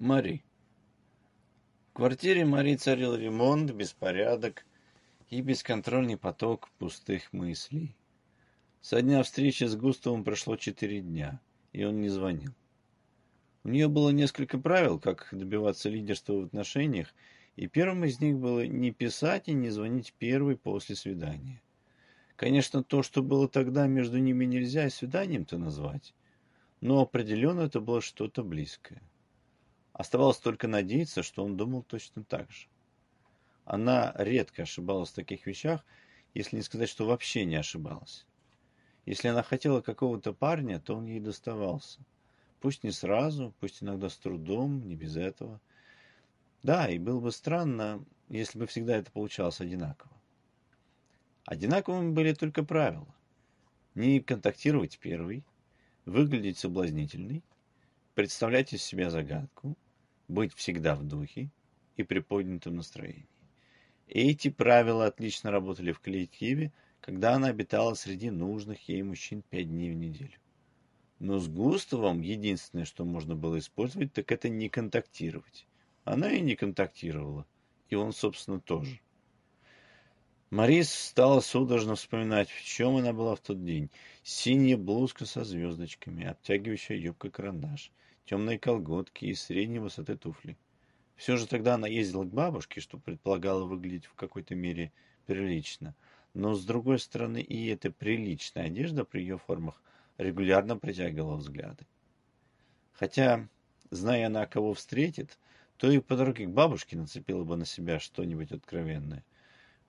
Мари. В квартире Мари царил ремонт, беспорядок и бесконтрольный поток пустых мыслей. Со дня встречи с Густавом прошло четыре дня, и он не звонил. У нее было несколько правил, как добиваться лидерства в отношениях, и первым из них было не писать и не звонить первый после свидания. Конечно, то, что было тогда между ними нельзя свиданием-то назвать, но определенно это было что-то близкое. Оставалось только надеяться, что он думал точно так же. Она редко ошибалась в таких вещах, если не сказать, что вообще не ошибалась. Если она хотела какого-то парня, то он ей доставался. Пусть не сразу, пусть иногда с трудом, не без этого. Да, и было бы странно, если бы всегда это получалось одинаково. Одинаковыми были только правила. Не контактировать первый, выглядеть соблазнительной, представлять из себя загадку, быть всегда в духе и при поднятом настроении. Эти правила отлично работали в коллективе, когда она обитала среди нужных ей мужчин пять дней в неделю. Но с Густавом единственное, что можно было использовать, так это не контактировать. Она и не контактировала, и он, собственно, тоже. Марис стала судорожно вспоминать, в чем она была в тот день. Синяя блузка со звездочками, обтягивающая юбка-карандаш, темные колготки и средней высоты туфли. Все же тогда она ездила к бабушке, что предполагало выглядеть в какой-то мере прилично. Но, с другой стороны, и эта приличная одежда при ее формах регулярно притягивала взгляды. Хотя, зная она, кого встретит, то и по дороге к бабушке нацепила бы на себя что-нибудь откровенное.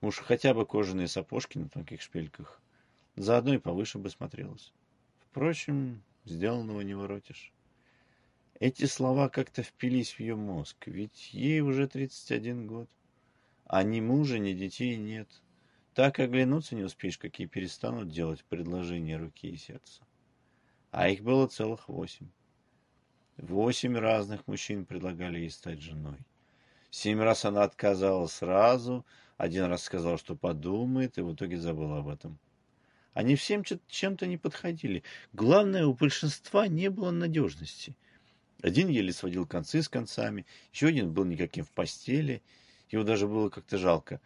Уж хотя бы кожаные сапожки на тонких шпильках. Заодно и повыше бы смотрелось. Впрочем, сделанного не воротишь. Эти слова как-то впились в ее мозг, ведь ей уже 31 год. А ни мужа, ни детей нет. Так оглянуться не успеешь, какие перестанут делать предложения руки и сердца. А их было целых восемь. Восемь разных мужчин предлагали ей стать женой. Семь раз она отказала сразу, один раз сказала, что подумает, и в итоге забыла об этом. Они всем чем-то не подходили. Главное, у большинства не было надежности. Один еле сводил концы с концами, еще один был никаким в постели, его даже было как-то жалко.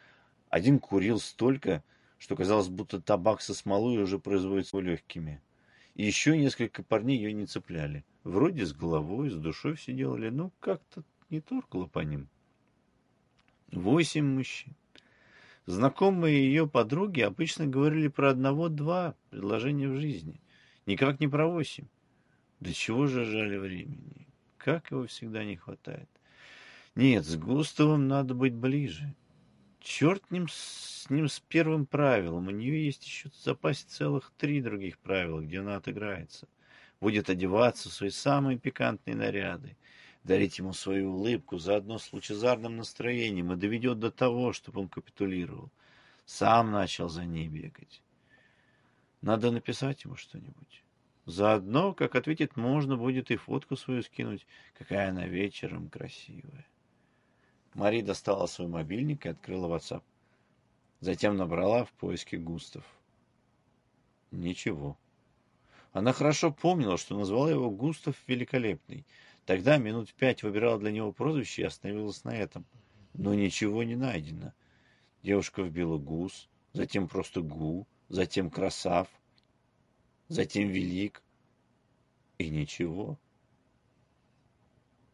Один курил столько, что казалось, будто табак со смолой уже производится легкими. И еще несколько парней ее не цепляли. Вроде с головой, с душой все делали, но как-то не торкало по ним. Восемь мужчин. Знакомые ее подруги обычно говорили про одного-два предложения в жизни. Никак не про восемь. До чего же жали времени? Как его всегда не хватает. Нет, с Густавом надо быть ближе. Черт ним, с ним с первым правилом. У нее есть еще в запасе целых три других правила, где она отыграется. Будет одеваться в свои самые пикантные наряды, дарить ему свою улыбку, заодно с лучезарным настроением, и доведет до того, чтобы он капитулировал. Сам начал за ней бегать. Надо написать ему что-нибудь. Заодно, как ответит, можно будет и фотку свою скинуть, какая она вечером красивая. Мари достала свой мобильник и открыла WhatsApp. Затем набрала в поиске Густав. Ничего. Она хорошо помнила, что назвала его Густав Великолепный. Тогда минут пять выбирала для него прозвище и остановилась на этом. Но ничего не найдено. Девушка вбила Гус, затем просто Гу, затем Красав, затем Велик. И ничего.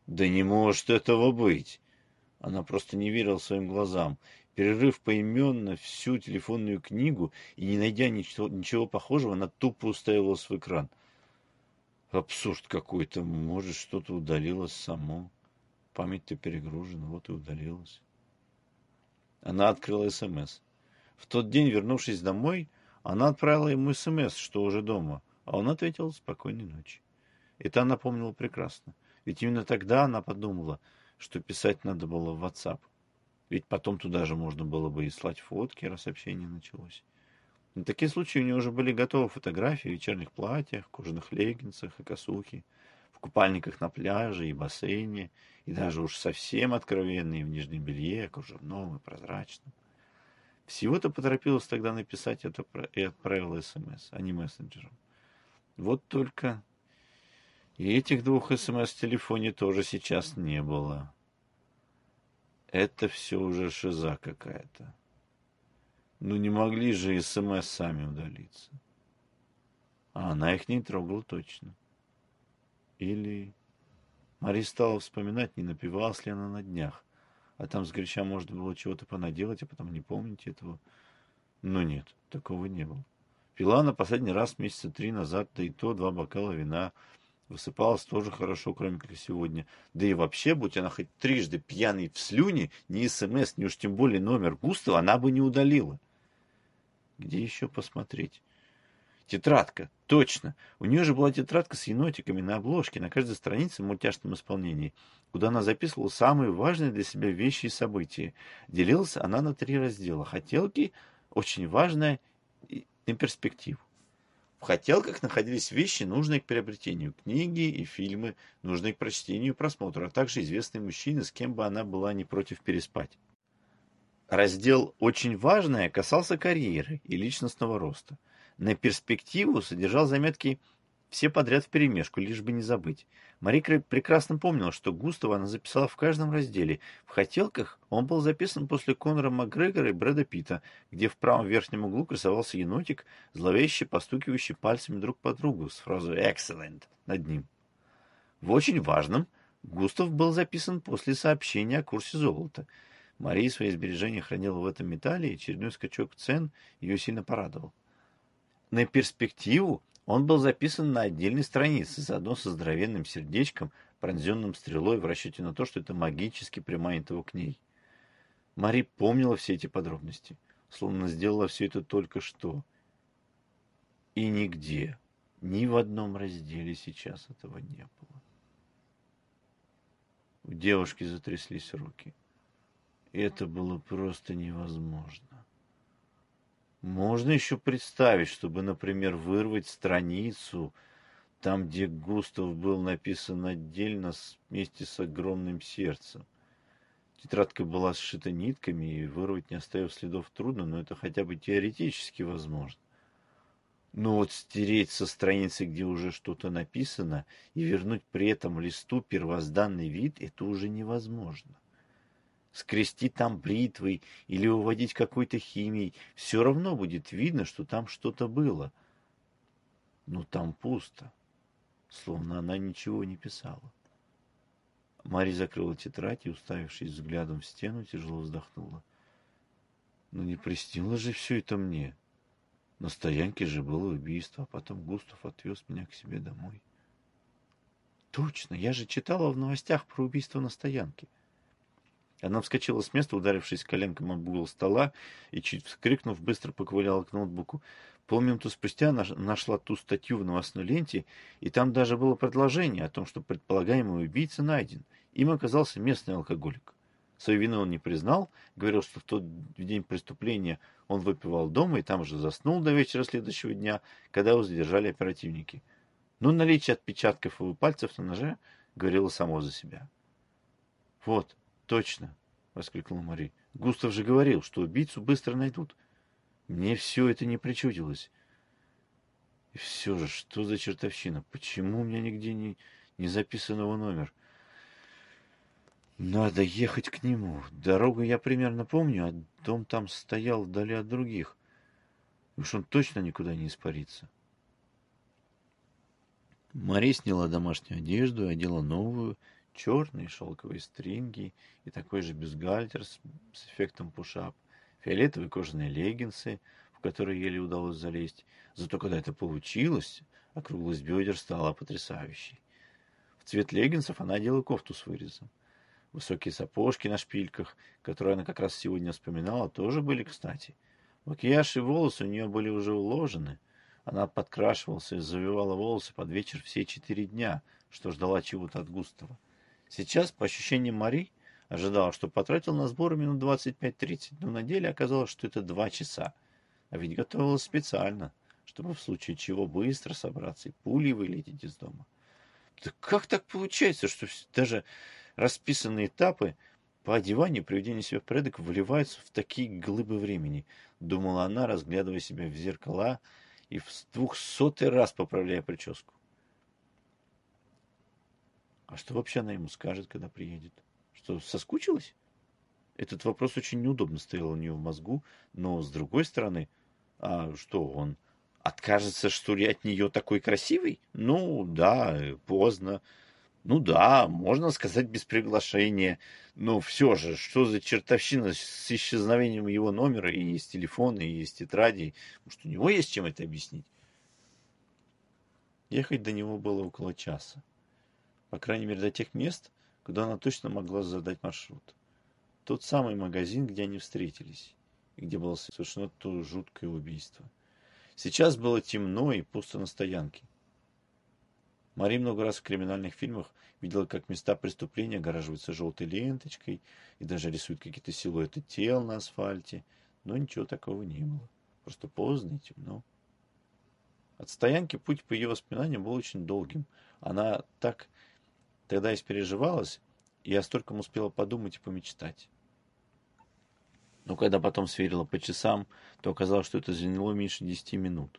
Да не может этого быть. Она просто не верила своим глазам. Перерыв поименно всю телефонную книгу и не найдя ничего, ничего похожего, она тупо уставилась в экран. Абсурд какой-то. Может, что-то удалилось само. Память-то перегружена, вот и удалилась. Она открыла СМС. В тот день, вернувшись домой, она отправила ему СМС, что уже дома, а он ответил «Спокойной ночи». Это она помнила прекрасно. Ведь именно тогда она подумала – что писать надо было в WhatsApp. Ведь потом туда же можно было бы и слать фотки, раз общение началось. На такие случаи у нее уже были готовы фотографии в вечерних платьях, кожаных леггинсах и косухе, в купальниках на пляже и бассейне, и даже уж совсем откровенные в нижнем белье, кружевном и прозрачном. Всего-то поторопилась тогда написать это и отправила смс, а не мессенджером. Вот только И этих двух СМС в телефоне тоже сейчас не было. Это все уже шиза какая-то. Ну не могли же СМС сами удалиться. А она их не трогала точно. Или... Мария стала вспоминать, не напивалась ли она на днях. А там с горяча можно было чего-то понаделать, а потом не помните этого. Но нет, такого не было. Пила она последний раз месяца три назад, да и то два бокала вина. Высыпалась тоже хорошо, кроме как сегодня. Да и вообще, будь она хоть трижды пьяной в слюне, ни СМС, ни уж тем более номер Густава она бы не удалила. Где еще посмотреть? Тетрадка. Точно. У нее же была тетрадка с енотиками на обложке, на каждой странице в мультяшном исполнении, куда она записывала самые важные для себя вещи и события. Делилась она на три раздела. Хотелки, очень важное и перспективу. В хотелках находились вещи, нужные к приобретению, книги и фильмы, нужные к прочтению и просмотру, а также известные мужчины, с кем бы она была не против переспать. Раздел «Очень важное» касался карьеры и личностного роста – на перспективу содержал заметки все подряд в перемешку, лишь бы не забыть. Марика прекрасно помнила, что Густава она записала в каждом разделе. В «Хотелках» он был записан после Конора Макгрегора и Брэда Питта, где в правом верхнем углу красовался енотик, зловеще постукивающий пальцами друг по другу с фразой «Excellent» над ним. В очень важном Густав был записан после сообщения о курсе золота. Мария свои сбережения хранила в этом металле, и очередной скачок цен ее сильно порадовал. На перспективу он был записан на отдельной странице, заодно со здоровенным сердечком, пронзенным стрелой в расчете на то, что это магически приманит его к ней. Мари помнила все эти подробности, словно сделала все это только что. И нигде, ни в одном разделе сейчас этого не было. У девушки затряслись руки. Это было просто невозможно. Можно еще представить, чтобы, например, вырвать страницу, там, где Густав был написан отдельно вместе с огромным сердцем. Тетрадка была сшита нитками, и вырвать, не оставив следов, трудно, но это хотя бы теоретически возможно. Но вот стереть со страницы, где уже что-то написано, и вернуть при этом листу первозданный вид, это уже невозможно скрести там бритвой или уводить какой-то химией, все равно будет видно, что там что-то было. Но там пусто, словно она ничего не писала. Мари закрыла тетрадь и, уставившись взглядом в стену, тяжело вздохнула. Ну не приснилось же все это мне. На стоянке же было убийство, а потом Густав отвез меня к себе домой. Точно, я же читала в новостях про убийство на стоянке. Она вскочила с места, ударившись коленком об угол стола, и, чуть вскрикнув, быстро поковыляла к ноутбуку. Полминуты спустя нашла ту статью в новостной ленте, и там даже было предложение о том, что предполагаемый убийца найден. Им оказался местный алкоголик. Свою вину он не признал, говорил, что в тот день преступления он выпивал дома и там же заснул до вечера следующего дня, когда его задержали оперативники. Но наличие отпечатков его пальцев на ноже говорило само за себя. Вот, Точно, воскликнула Мари. Густав же говорил, что убийцу быстро найдут. Мне все это не причудилось. И все же, что за чертовщина? Почему у меня нигде не, не записан его номер? Надо ехать к нему. Дорогу я примерно помню, а дом там стоял вдали от других. Уж он точно никуда не испарится. Мари сняла домашнюю одежду, одела новую черные шелковые стринги и такой же бюстгальтер с, с эффектом пушап, фиолетовые кожаные леггинсы, в которые еле удалось залезть. Зато когда это получилось, округлость бедер стала потрясающей. В цвет леггинсов она одела кофту с вырезом. Высокие сапожки на шпильках, которые она как раз сегодня вспоминала, тоже были кстати. Макияж и волосы у нее были уже уложены. Она подкрашивалась и завивала волосы под вечер все четыре дня, что ждала чего-то от Густава. Сейчас, по ощущениям Мари, ожидал, что потратил на сборы минут 25-30, но на деле оказалось, что это два часа. А ведь готовилась специально, чтобы в случае чего быстро собраться и пулей вылететь из дома. Да как так получается, что даже расписанные этапы по одеванию, приведению себя в порядок выливаются в такие глыбы времени, думала она, разглядывая себя в зеркала и в двухсотый раз поправляя прическу. А что вообще она ему скажет, когда приедет? Что, соскучилась? Этот вопрос очень неудобно стоял у нее в мозгу, но с другой стороны, а что, он откажется, что ли, от нее такой красивый? Ну, да, поздно. Ну да, можно сказать без приглашения. Но все же, что за чертовщина с исчезновением его номера и из телефона, и из тетради? Может, у него есть чем это объяснить? Ехать до него было около часа. По крайней мере, до тех мест, куда она точно могла задать маршрут. Тот самый магазин, где они встретились, и где было совершено то жуткое убийство. Сейчас было темно и пусто на стоянке. Мари много раз в криминальных фильмах видела, как места преступления огораживаются желтой ленточкой и даже рисуют какие-то силуэты тел на асфальте, но ничего такого не было. Просто поздно и темно. От стоянки путь по ее воспоминаниям был очень долгим. Она так тогда испереживалась, и я столько успела подумать и помечтать. Но когда потом сверила по часам, то оказалось, что это заняло меньше десяти минут.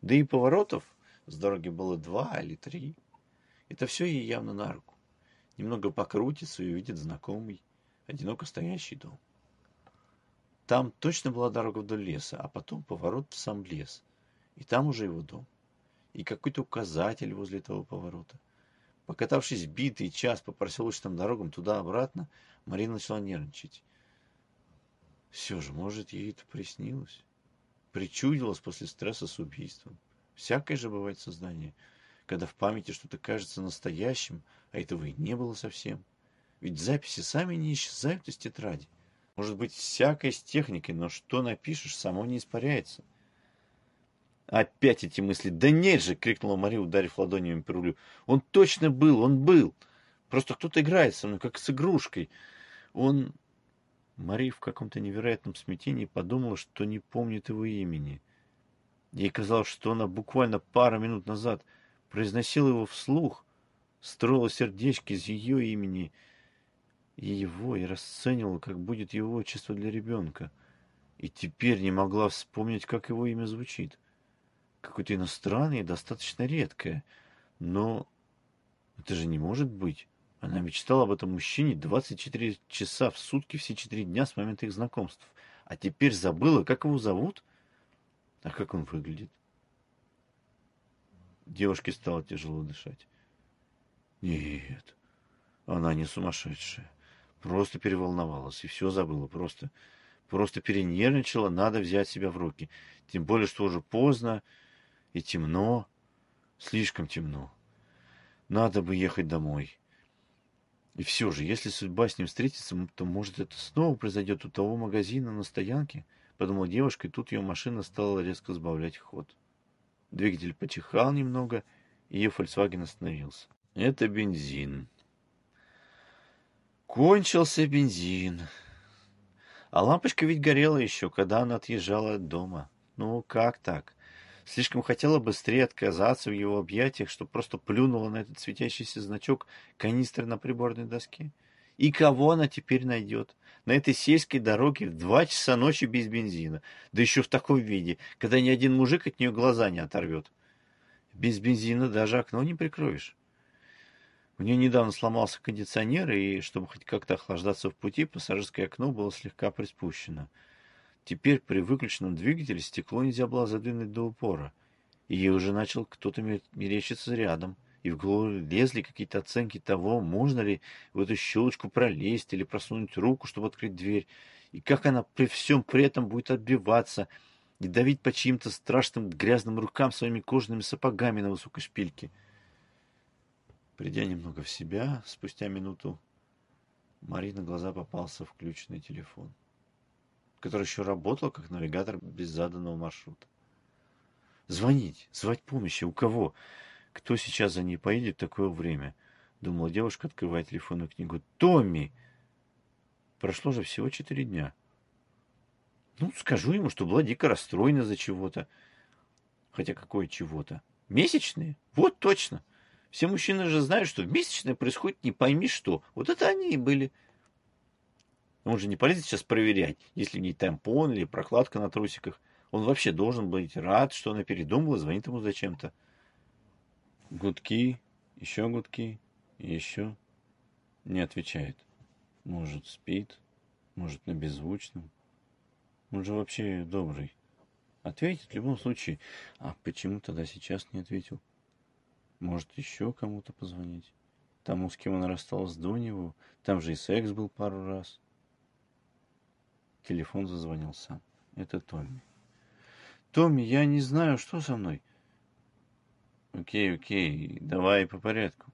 Да и поворотов с дороги было два или три. Это все ей явно на руку. Немного покрутится и увидит знакомый, одиноко стоящий дом. Там точно была дорога вдоль леса, а потом поворот в сам лес. И там уже его дом. И какой-то указатель возле этого поворота. Покатавшись битый час по проселочным дорогам туда-обратно, Марина начала нервничать. Все же, может, ей это приснилось? Причудилось после стресса с убийством. Всякое же бывает сознание, когда в памяти что-то кажется настоящим, а этого и не было совсем. Ведь записи сами не исчезают из тетради. Может быть, всякое с техникой, но что напишешь, само не испаряется. Опять эти мысли. «Да нет же!» — крикнула Мария, ударив ладонями по рулю. «Он точно был! Он был! Просто кто-то играет со мной, как с игрушкой. Он...» Мария в каком-то невероятном смятении подумала, что не помнит его имени. Ей казалось, что она буквально пару минут назад произносила его вслух, строила сердечки из ее имени и его, и расценивала, как будет его отчество для ребенка. И теперь не могла вспомнить, как его имя звучит какое-то иностранное достаточно редкое. Но это же не может быть. Она мечтала об этом мужчине 24 часа в сутки, все 4 дня с момента их знакомств. А теперь забыла, как его зовут? А как он выглядит? Девушке стало тяжело дышать. Нет, она не сумасшедшая. Просто переволновалась и все забыла. Просто, просто перенервничала, надо взять себя в руки. Тем более, что уже поздно, и темно, слишком темно. Надо бы ехать домой. И все же, если судьба с ним встретится, то, может, это снова произойдет у того магазина на стоянке, подумала девушка, и тут ее машина стала резко сбавлять ход. Двигатель почихал немного, и ее Volkswagen остановился. Это бензин. Кончился бензин. А лампочка ведь горела еще, когда она отъезжала от дома. Ну, как так? Слишком хотела быстрее отказаться в его объятиях, что просто плюнула на этот светящийся значок канистры на приборной доске. И кого она теперь найдет? На этой сельской дороге в два часа ночи без бензина. Да еще в таком виде, когда ни один мужик от нее глаза не оторвет. Без бензина даже окно не прикроешь. У нее недавно сломался кондиционер, и чтобы хоть как-то охлаждаться в пути, пассажирское окно было слегка приспущено. Теперь при выключенном двигателе стекло нельзя было задвинуть до упора. И ей уже начал кто-то мерещиться рядом. И в голову лезли какие-то оценки того, можно ли в эту щелочку пролезть или просунуть руку, чтобы открыть дверь. И как она при всем при этом будет отбиваться и давить по чьим-то страшным грязным рукам своими кожаными сапогами на высокой шпильке. Придя немного в себя, спустя минуту, Марина глаза попался включенный телефон который еще работал как навигатор без заданного маршрута. Звонить, звать помощи. У кого? Кто сейчас за ней поедет в такое время? Думала девушка, открывая телефонную книгу. Томми! Прошло же всего четыре дня. Ну, скажу ему, что была дико расстроена за чего-то. Хотя какое чего-то? Месячные? Вот точно. Все мужчины же знают, что в месячные происходит не пойми что. Вот это они и были. Он же не полезет сейчас проверять, если не тампон или прокладка на трусиках. Он вообще должен быть рад, что она передумала, звонит ему зачем-то. Гудки, еще гудки, еще не отвечает. Может, спит, может, на беззвучном. Он же вообще добрый. Ответит в любом случае. А почему тогда сейчас не ответил? Может, еще кому-то позвонить? Тому, с кем он расстался до него. Там же и секс был пару раз. Телефон зазвонил сам. Это Томми. Томми, я не знаю, что со мной. Окей, окей, давай по порядку.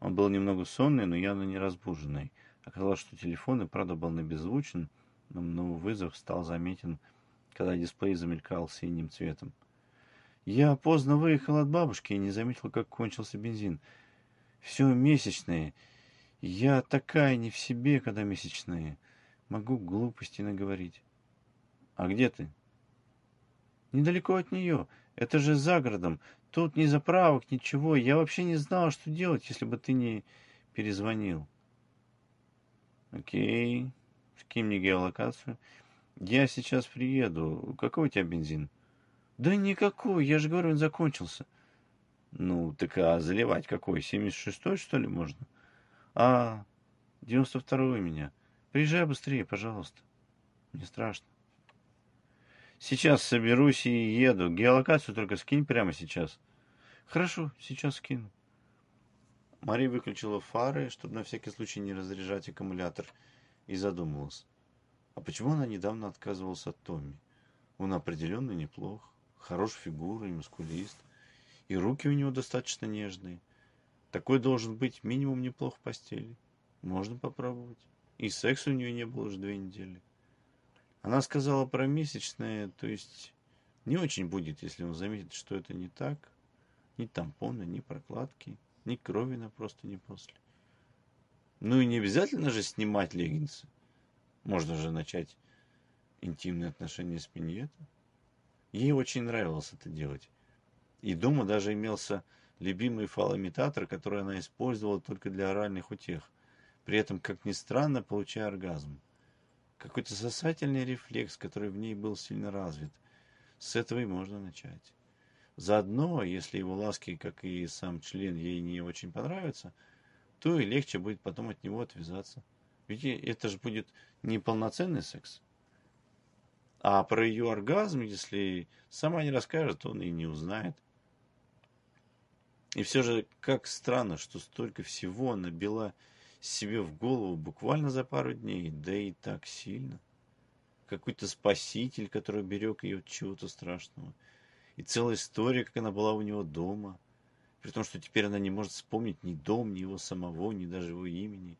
Он был немного сонный, но явно не разбуженный. Оказалось, что телефон и правда был на беззвучен, но вызов стал заметен, когда дисплей замелькал синим цветом. Я поздно выехал от бабушки и не заметил, как кончился бензин. Все месячные. Я такая не в себе, когда месячные. Могу глупости наговорить. А где ты? Недалеко от нее. Это же за городом. Тут ни заправок, ничего. Я вообще не знала, что делать, если бы ты не перезвонил. Окей. Скинь мне геолокацию. Я сейчас приеду. Какой у тебя бензин? Да никакой. Я же говорю, он закончился. Ну, так а заливать какой? 76-й, что ли, можно? А, 92-й у меня. Приезжай быстрее, пожалуйста. Не страшно. Сейчас соберусь и еду. Геолокацию только скинь прямо сейчас. Хорошо, сейчас скину. Мария выключила фары, чтобы на всякий случай не разряжать аккумулятор, и задумалась. А почему она недавно отказывалась от Томми? Он определенно неплох, хорош фигурой, мускулист, и руки у него достаточно нежные. Такой должен быть минимум неплох в постели. Можно попробовать. И секса у нее не было уже две недели. Она сказала про месячное, то есть не очень будет, если он заметит, что это не так. Ни тампона, ни прокладки, ни крови на просто не после. Ну и не обязательно же снимать леггинсы. Можно же начать интимные отношения с миньетом. Ей очень нравилось это делать. И дома даже имелся любимый фалоимитатор, который она использовала только для оральных утех, при этом, как ни странно, получая оргазм какой-то сосательный рефлекс, который в ней был сильно развит. С этого и можно начать. Заодно, если его ласки, как и сам член, ей не очень понравятся, то и легче будет потом от него отвязаться. Ведь это же будет не полноценный секс. А про ее оргазм, если сама не расскажет, он и не узнает. И все же, как странно, что столько всего набила себе в голову буквально за пару дней, да и так сильно. Какой-то спаситель, который берег ее от чего-то страшного. И целая история, как она была у него дома. При том, что теперь она не может вспомнить ни дом, ни его самого, ни даже его имени.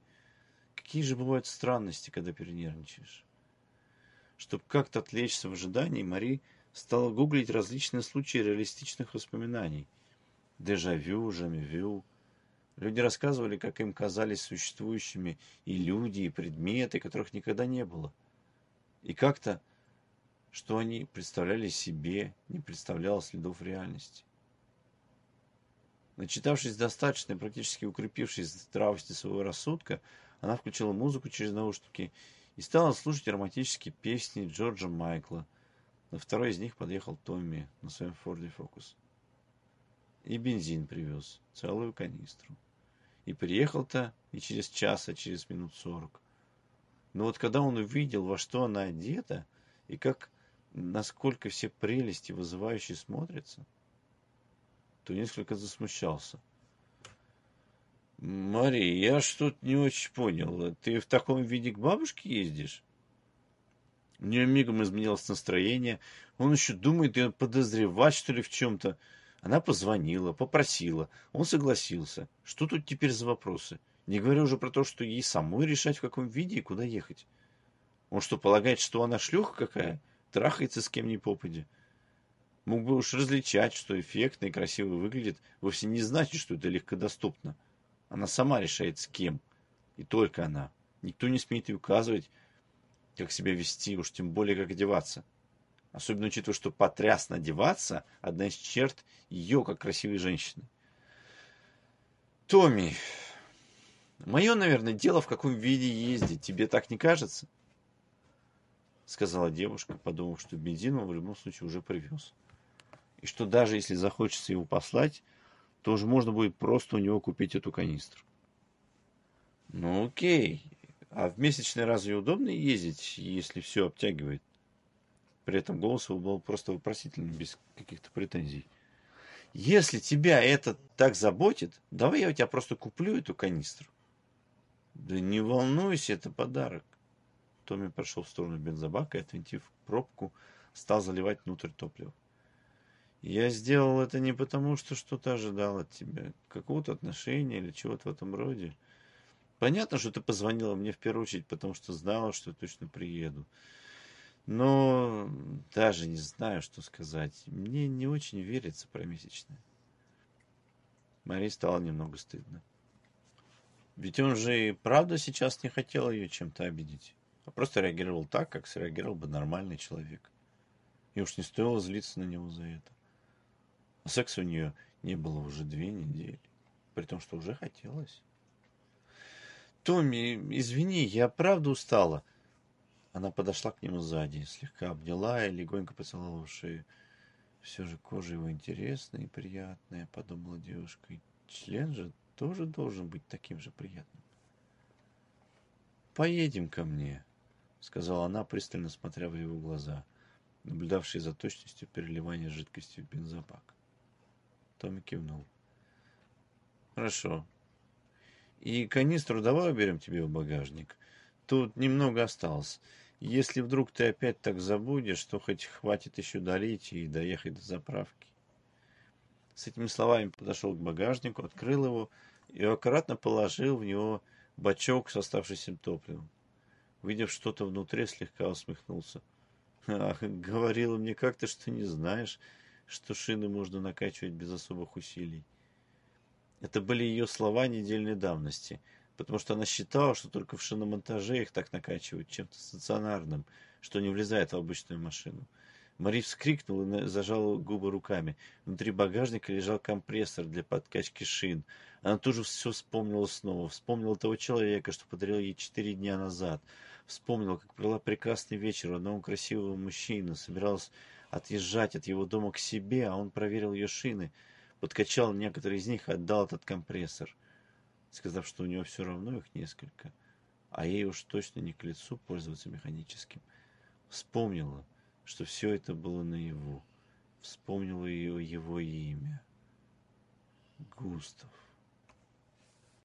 Какие же бывают странности, когда перенервничаешь. Чтобы как-то отвлечься в ожидании, Мари стала гуглить различные случаи реалистичных воспоминаний. Дежавю, жамевю, Люди рассказывали, как им казались существующими и люди, и предметы, которых никогда не было. И как-то, что они представляли себе, не представляло следов реальности. Начитавшись достаточно и практически укрепившись в здравости своего рассудка, она включила музыку через наушники и стала слушать романтические песни Джорджа Майкла. На второй из них подъехал Томми на своем Форде Фокус. И бензин привез, целую канистру. И приехал-то не через час, а через минут сорок. Но вот когда он увидел, во что она одета, и как, насколько все прелести вызывающие смотрятся, то несколько засмущался. Мария, я что-то не очень понял. Ты в таком виде к бабушке ездишь? У нее мигом изменилось настроение. Он еще думает ее подозревать, что ли, в чем-то. Она позвонила, попросила, он согласился. Что тут теперь за вопросы? Не говоря уже про то, что ей самой решать, в каком виде и куда ехать. Он что, полагает, что она шлюха какая? Трахается с кем ни попади? Мог бы уж различать, что эффектно и красиво выглядит, вовсе не значит, что это легкодоступно. Она сама решает, с кем. И только она. Никто не смеет ей указывать, как себя вести, уж тем более, как одеваться. Особенно учитывая, что потрясно одеваться – одна из черт ее, как красивой женщины. Томми, мое, наверное, дело, в каком виде ездить. Тебе так не кажется? Сказала девушка, подумав, что бензин он в любом случае уже привез. И что даже если захочется его послать, то уже можно будет просто у него купить эту канистру. Ну окей. А в месячный разве удобно ездить, если все обтягивает? При этом голос его был просто вопросительным, без каких-то претензий. Если тебя это так заботит, давай я у тебя просто куплю эту канистру. Да не волнуйся, это подарок. Томми прошел в сторону бензобака и, отвинтив пробку, стал заливать внутрь топливо. Я сделал это не потому, что что-то ожидал от тебя, какого-то отношения или чего-то в этом роде. Понятно, что ты позвонила мне в первую очередь, потому что знала, что я точно приеду. Но даже не знаю, что сказать. Мне не очень верится про месячное. Марии стало немного стыдно. Ведь он же и правда сейчас не хотел ее чем-то обидеть, а просто реагировал так, как среагировал бы нормальный человек. И уж не стоило злиться на него за это. А секса у нее не было уже две недели, при том, что уже хотелось. «Томми, извини, я правда устала». Она подошла к нему сзади, слегка обняла и легонько поцеловала в шею. «Все же кожа его интересная и приятная», — подумала девушка. И член же тоже должен быть таким же приятным. «Поедем ко мне», — сказала она, пристально смотря в его глаза, наблюдавшие за точностью переливания жидкости в бензобак. Томми кивнул. «Хорошо. И канистру давай уберем тебе в багажник. Тут немного осталось. Если вдруг ты опять так забудешь, то хоть хватит еще долить и доехать до заправки». С этими словами подошел к багажнику, открыл его и аккуратно положил в него бачок с оставшимся топливом. Увидев что-то внутри, слегка усмехнулся. «Ах, говорила мне как-то, что не знаешь, что шины можно накачивать без особых усилий. Это были ее слова недельной давности, потому что она считала, что только в шиномонтаже их так накачивают чем-то стационарным, что не влезает в обычную машину. Мари вскрикнула и зажала губы руками. Внутри багажника лежал компрессор для подкачки шин. Она тоже все вспомнила снова. Вспомнила того человека, что подарил ей четыре дня назад. Вспомнила, как провела прекрасный вечер у одного красивого мужчины. Собиралась отъезжать от его дома к себе, а он проверил ее шины, подкачал некоторые из них и отдал этот компрессор, сказав, что у него все равно их несколько, а ей уж точно не к лицу пользоваться механическим. Вспомнила, что все это было наяву. Вспомнила ее его имя. Густав.